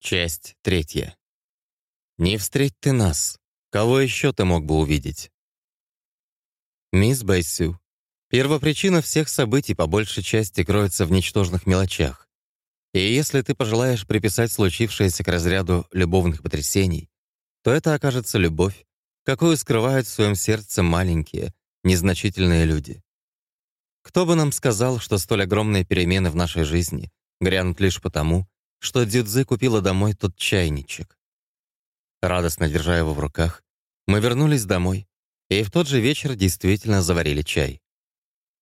Часть третья. Не встреть ты нас. Кого еще ты мог бы увидеть? Мисс Байсю, первопричина всех событий по большей части кроется в ничтожных мелочах. И если ты пожелаешь приписать случившееся к разряду любовных потрясений, то это окажется любовь, какую скрывают в своем сердце маленькие, незначительные люди. Кто бы нам сказал, что столь огромные перемены в нашей жизни грянут лишь потому, что Дзюдзи купила домой тот чайничек. Радостно держа его в руках, мы вернулись домой, и в тот же вечер действительно заварили чай.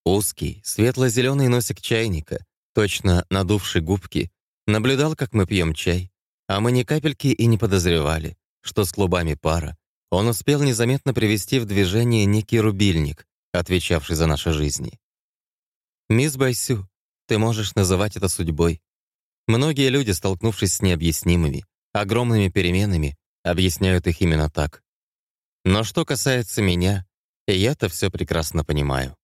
Узкий, светло-зеленый носик чайника, точно надувший губки, наблюдал, как мы пьем чай, а мы ни капельки и не подозревали, что с клубами пара он успел незаметно привести в движение некий рубильник, отвечавший за наши жизни. «Мисс Байсю, ты можешь называть это судьбой, Многие люди, столкнувшись с необъяснимыми, огромными переменами, объясняют их именно так. Но что касается меня, я-то все прекрасно понимаю.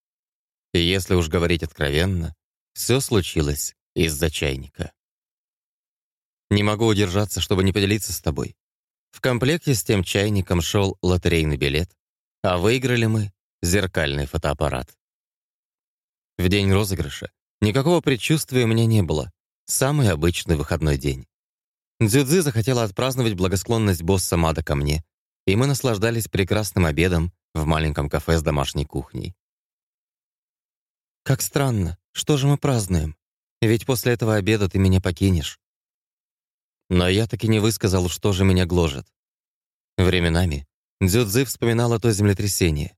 И если уж говорить откровенно, все случилось из-за чайника. Не могу удержаться, чтобы не поделиться с тобой. В комплекте с тем чайником шел лотерейный билет, а выиграли мы зеркальный фотоаппарат. В день розыгрыша никакого предчувствия у меня не было, Самый обычный выходной день. Дзюдзи захотела отпраздновать благосклонность босса Мада ко мне, и мы наслаждались прекрасным обедом в маленьком кафе с домашней кухней. «Как странно, что же мы празднуем? Ведь после этого обеда ты меня покинешь». Но я таки не высказал, что же меня гложет. Временами Дзюдзи вспоминала то землетрясение.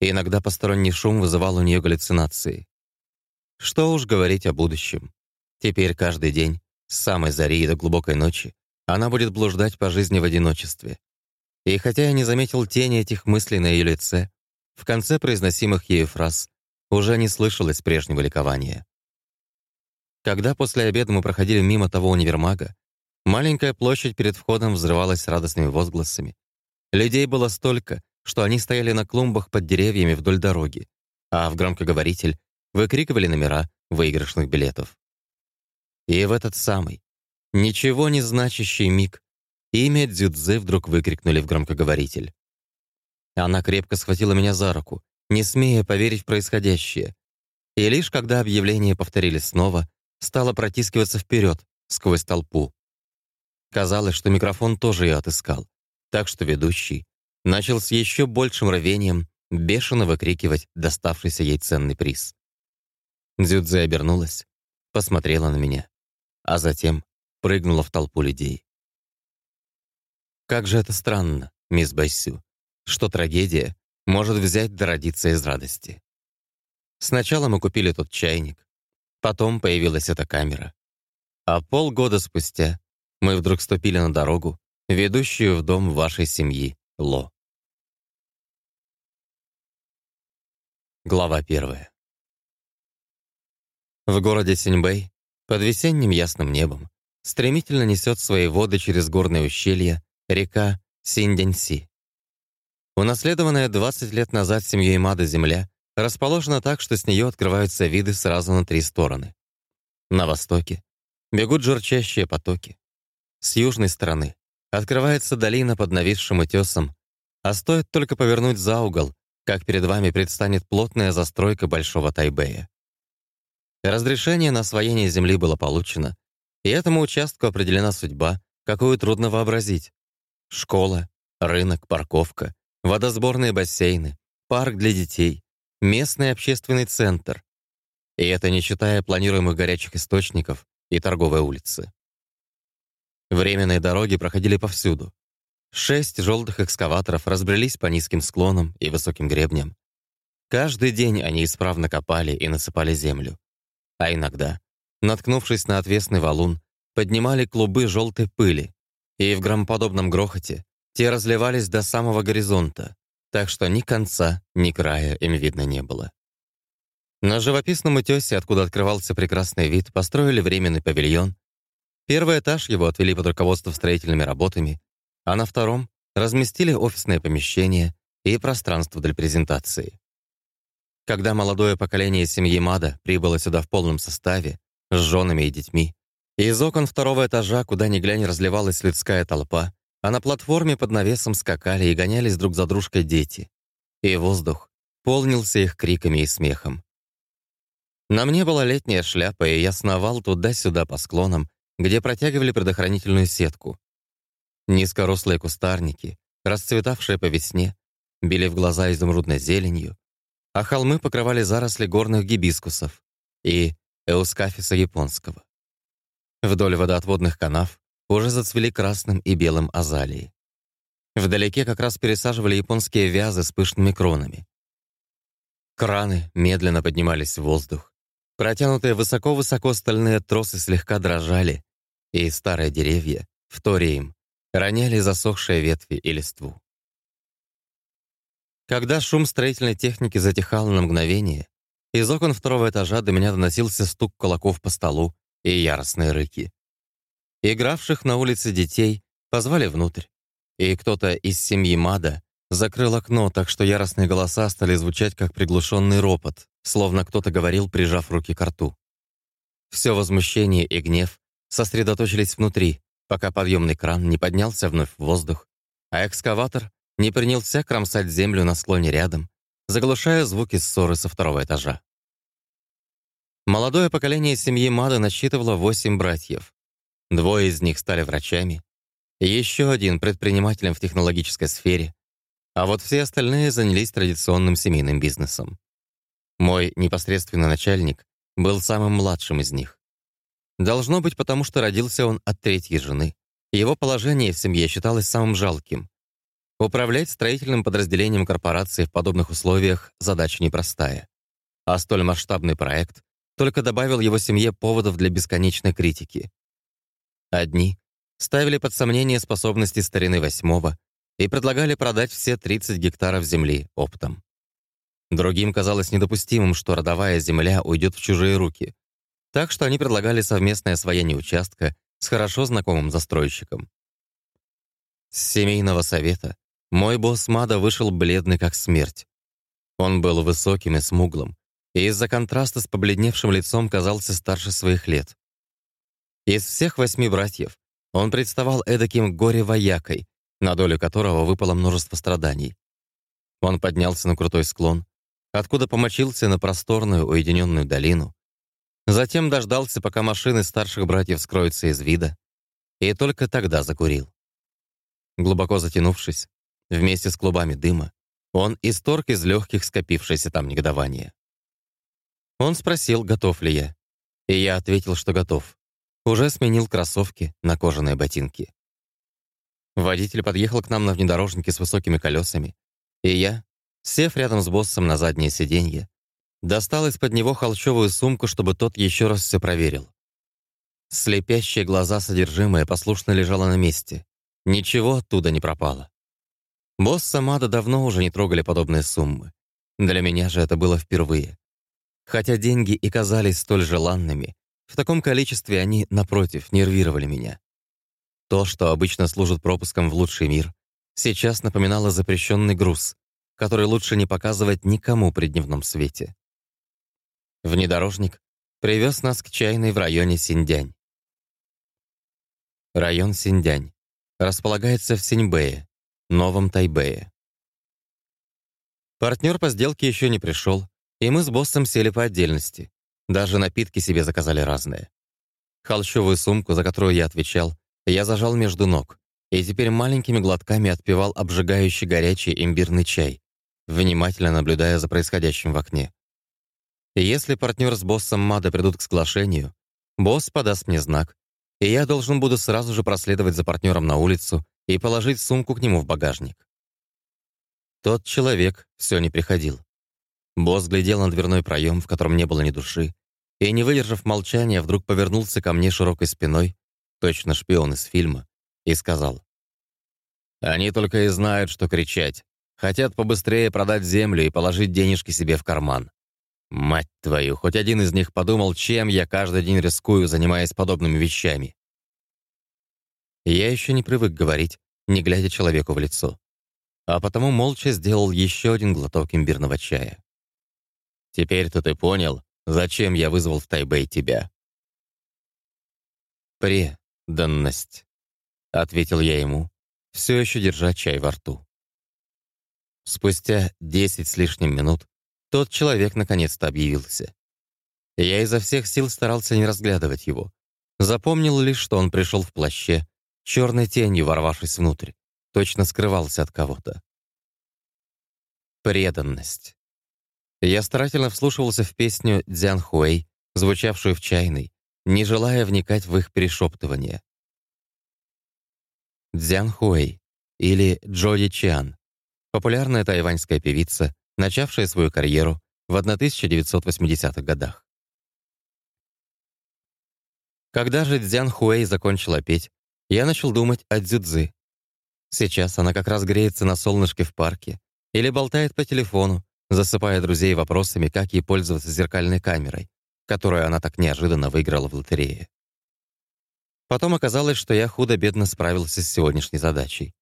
И иногда посторонний шум вызывал у нее галлюцинации. Что уж говорить о будущем. Теперь каждый день, с самой зари до глубокой ночи, она будет блуждать по жизни в одиночестве. И хотя я не заметил тени этих мыслей на ее лице, в конце произносимых ею фраз уже не слышалось прежнего ликования. Когда после обеда мы проходили мимо того универмага, маленькая площадь перед входом взрывалась радостными возгласами. Людей было столько, что они стояли на клумбах под деревьями вдоль дороги, а в громкоговоритель выкрикивали номера выигрышных билетов. И в этот самый, ничего не значащий миг, имя Дзюдзы вдруг выкрикнули в громкоговоритель. Она крепко схватила меня за руку, не смея поверить в происходящее. И лишь когда объявление повторили снова, стала протискиваться вперед, сквозь толпу. Казалось, что микрофон тоже я отыскал, так что ведущий начал с еще большим рвением бешено выкрикивать доставшийся ей ценный приз. Дзюдзе обернулась, посмотрела на меня а затем прыгнула в толпу людей. Как же это странно, мисс Байсю, что трагедия может взять да родиться из радости. Сначала мы купили тот чайник, потом появилась эта камера. А полгода спустя мы вдруг ступили на дорогу, ведущую в дом вашей семьи, Ло. Глава первая. В городе Синьбэй под весенним ясным небом стремительно несет свои воды через горные ущелья река Синдяньси. Унаследованная 20 лет назад семьей Мада земля расположена так, что с нее открываются виды сразу на три стороны. На востоке бегут журчащие потоки. С южной стороны открывается долина под нависшим утесом, а стоит только повернуть за угол, как перед вами предстанет плотная застройка Большого Тайбэя. Разрешение на освоение земли было получено, и этому участку определена судьба, какую трудно вообразить. Школа, рынок, парковка, водосборные бассейны, парк для детей, местный общественный центр. И это не считая планируемых горячих источников и торговой улицы. Временные дороги проходили повсюду. Шесть желтых экскаваторов разбрелись по низким склонам и высоким гребням. Каждый день они исправно копали и насыпали землю а иногда, наткнувшись на отвесный валун, поднимали клубы желтой пыли, и в громоподобном грохоте те разливались до самого горизонта, так что ни конца, ни края им видно не было. На живописном утёсе, откуда открывался прекрасный вид, построили временный павильон. Первый этаж его отвели под руководство строительными работами, а на втором разместили офисное помещение и пространство для презентации. Когда молодое поколение семьи Мада прибыло сюда в полном составе, с женами и детьми, Из окон второго этажа, куда ни глянь, разливалась людская толпа, а на платформе под навесом скакали и гонялись друг за дружкой дети. И воздух полнился их криками и смехом. На мне была летняя шляпа, и я сновал туда-сюда по склонам, где протягивали предохранительную сетку. Низкорослые кустарники, расцветавшие по весне, били в глаза изумрудной зеленью, а холмы покрывали заросли горных гибискусов и эускафиса японского. Вдоль водоотводных канав уже зацвели красным и белым азалии. Вдалеке как раз пересаживали японские вязы с пышными кронами. Краны медленно поднимались в воздух. Протянутые высоко-высоко стальные тросы слегка дрожали, и старые деревья, вторя им, роняли засохшие ветви и листву. Когда шум строительной техники затихал на мгновение, из окон второго этажа до меня доносился стук кулаков по столу и яростные рыки. Игравших на улице детей позвали внутрь, и кто-то из семьи Мада закрыл окно, так что яростные голоса стали звучать как приглушенный ропот, словно кто-то говорил, прижав руки к рту. Все возмущение и гнев сосредоточились внутри, пока подъемный кран не поднялся вновь в воздух, а экскаватор не принялся кромсать землю на склоне рядом, заглушая звуки ссоры со второго этажа. Молодое поколение семьи Мада насчитывало восемь братьев. Двое из них стали врачами, еще один предпринимателем в технологической сфере, а вот все остальные занялись традиционным семейным бизнесом. Мой непосредственный начальник был самым младшим из них. Должно быть, потому что родился он от третьей жены. Его положение в семье считалось самым жалким. Управлять строительным подразделением корпорации в подобных условиях задача непростая. А столь масштабный проект только добавил его семье поводов для бесконечной критики. Одни ставили под сомнение способности старины восьмого и предлагали продать все 30 гектаров земли оптом. Другим казалось недопустимым, что родовая земля уйдет в чужие руки, так что они предлагали совместное освоение участка с хорошо знакомым застройщиком. С семейного совета мой босс Мада вышел бледный как смерть. Он был высоким и смуглым, и из-за контраста с побледневшим лицом казался старше своих лет. Из всех восьми братьев он представал эдаким горе-воякой, на долю которого выпало множество страданий. Он поднялся на крутой склон, откуда помочился на просторную уединенную долину, затем дождался, пока машины старших братьев скроются из вида, и только тогда закурил. Глубоко затянувшись, вместе с клубами дыма, он исторг из легких скопившееся там негодование. Он спросил, готов ли я, и я ответил, что готов. Уже сменил кроссовки на кожаные ботинки. Водитель подъехал к нам на внедорожнике с высокими колесами, и я, сев рядом с боссом на заднее сиденье, достал из-под него холщовую сумку, чтобы тот еще раз все проверил. Слепящие глаза содержимое послушно лежало на месте. Ничего оттуда не пропало. Босс Самада давно уже не трогали подобные суммы. Для меня же это было впервые. Хотя деньги и казались столь желанными, в таком количестве они, напротив, нервировали меня. То, что обычно служит пропуском в лучший мир, сейчас напоминало запрещенный груз, который лучше не показывать никому при дневном свете. Внедорожник привез нас к чайной в районе Синьдянь. Район Синьдянь располагается в Синьбэе, Новом Тайбэе. Партнер по сделке еще не пришел, и мы с боссом сели по отдельности. Даже напитки себе заказали разные. Холщовую сумку, за которую я отвечал, я зажал между ног, и теперь маленькими глотками отпивал обжигающий горячий имбирный чай, внимательно наблюдая за происходящим в окне. Если партнер с боссом Мада придут к соглашению, босс подаст мне знак, и я должен буду сразу же проследовать за партнером на улицу и положить сумку к нему в багажник. Тот человек все не приходил. Босс глядел на дверной проем, в котором не было ни души, и, не выдержав молчания, вдруг повернулся ко мне широкой спиной, точно шпион из фильма, и сказал. «Они только и знают, что кричать. Хотят побыстрее продать землю и положить денежки себе в карман. Мать твою, хоть один из них подумал, чем я каждый день рискую, занимаясь подобными вещами. Я еще не привык говорить, не глядя человеку в лицо. А потому молча сделал еще один глоток имбирного чая. «Теперь-то ты понял, зачем я вызвал в Тайбэй тебя?» «Преданность», — ответил я ему, все еще держа чай во рту. Спустя десять с лишним минут тот человек наконец-то объявился. Я изо всех сил старался не разглядывать его. Запомнил лишь, что он пришел в плаще, черной тенью ворвавшись внутрь, точно скрывался от кого-то. Преданность. Я старательно вслушивался в песню «Дзян Хуэй», звучавшую в чайной, не желая вникать в их перешептывание. Дзян Хуэй или Джоди Чиан, популярная тайваньская певица, начавшая свою карьеру в 1980-х годах. Когда же Дзян Хуэй закончила петь, я начал думать о дзюдзы. Сейчас она как раз греется на солнышке в парке или болтает по телефону, засыпая друзей вопросами, как ей пользоваться зеркальной камерой, которую она так неожиданно выиграла в лотерее. Потом оказалось, что я худо-бедно справился с сегодняшней задачей.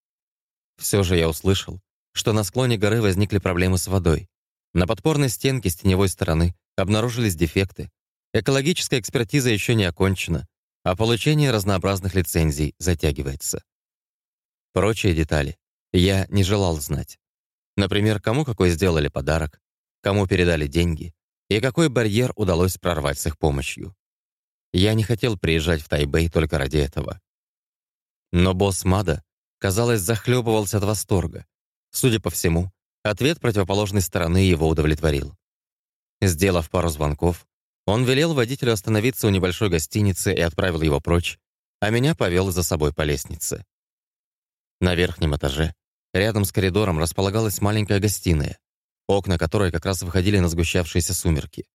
Все же я услышал, что на склоне горы возникли проблемы с водой. На подпорной стенке с теневой стороны обнаружились дефекты. Экологическая экспертиза еще не окончена, а получение разнообразных лицензий затягивается. Прочие детали я не желал знать. Например, кому какой сделали подарок, кому передали деньги и какой барьер удалось прорвать с их помощью. Я не хотел приезжать в Тайбэй только ради этого. Но босс Мада, казалось, захлебывался от восторга. Судя по всему, ответ противоположной стороны его удовлетворил. Сделав пару звонков, он велел водителю остановиться у небольшой гостиницы и отправил его прочь, а меня повел за собой по лестнице. На верхнем этаже Рядом с коридором располагалась маленькая гостиная, окна которой как раз выходили на сгущавшиеся сумерки.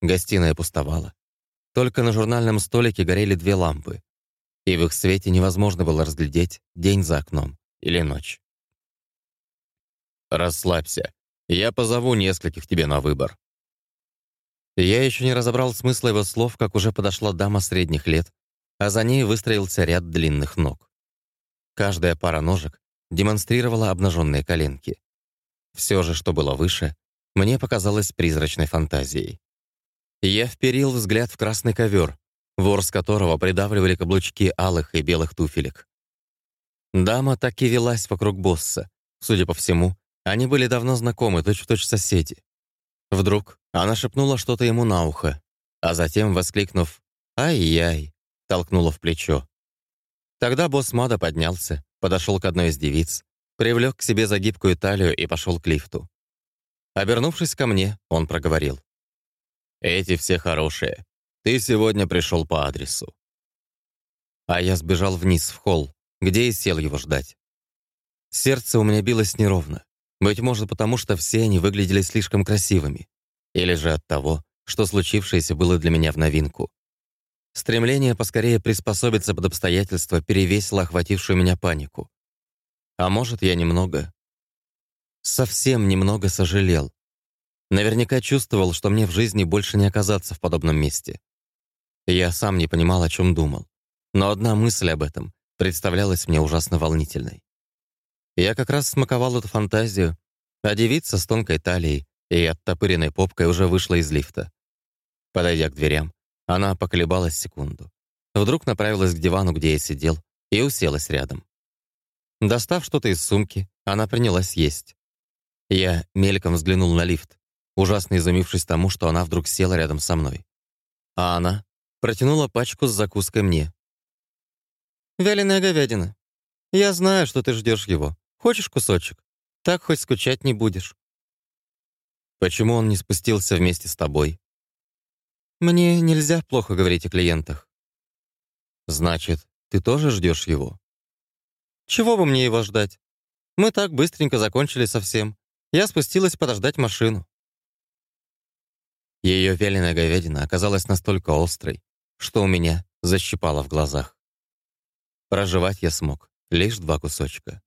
Гостиная пустовала. Только на журнальном столике горели две лампы, и в их свете невозможно было разглядеть день за окном или ночь. «Расслабься. Я позову нескольких тебе на выбор». Я еще не разобрал смысла его слов, как уже подошла дама средних лет, а за ней выстроился ряд длинных ног. Каждая пара ножек демонстрировала обнаженные коленки. Все же, что было выше, мне показалось призрачной фантазией. Я вперил взгляд в красный ковер, ворс которого придавливали каблучки алых и белых туфелек. Дама так и велась вокруг босса. Судя по всему, они были давно знакомы, точь-в-точь соседи. Вдруг она шепнула что-то ему на ухо, а затем, воскликнув «Ай-яй!», толкнула в плечо. Тогда босс Мада поднялся, подошел к одной из девиц, привлек к себе загибкую талию и пошел к лифту. Обернувшись ко мне, он проговорил. «Эти все хорошие. Ты сегодня пришел по адресу». А я сбежал вниз в холл, где и сел его ждать. Сердце у меня билось неровно. Быть может, потому что все они выглядели слишком красивыми. Или же от того, что случившееся было для меня в новинку. Стремление поскорее приспособиться под обстоятельства перевесило охватившую меня панику. А может, я немного... Совсем немного сожалел. Наверняка чувствовал, что мне в жизни больше не оказаться в подобном месте. Я сам не понимал, о чем думал. Но одна мысль об этом представлялась мне ужасно волнительной. Я как раз смаковал эту фантазию, а девица с тонкой талией и оттопыренной попкой уже вышла из лифта. Подойдя к дверям, она поколебалась секунду. Вдруг направилась к дивану, где я сидел, и уселась рядом. Достав что-то из сумки, она принялась есть. Я мельком взглянул на лифт, ужасно изумившись тому, что она вдруг села рядом со мной. А она протянула пачку с закуской мне. «Вяленая говядина. Я знаю, что ты ждешь его. Хочешь кусочек? Так хоть скучать не будешь». «Почему он не спустился вместе с тобой?» Мне нельзя плохо говорить о клиентах. Значит, ты тоже ждешь его? Чего бы мне его ждать? Мы так быстренько закончили совсем. Я спустилась подождать машину. Ее вяленая говядина оказалась настолько острой, что у меня защипало в глазах. Проживать я смог лишь два кусочка.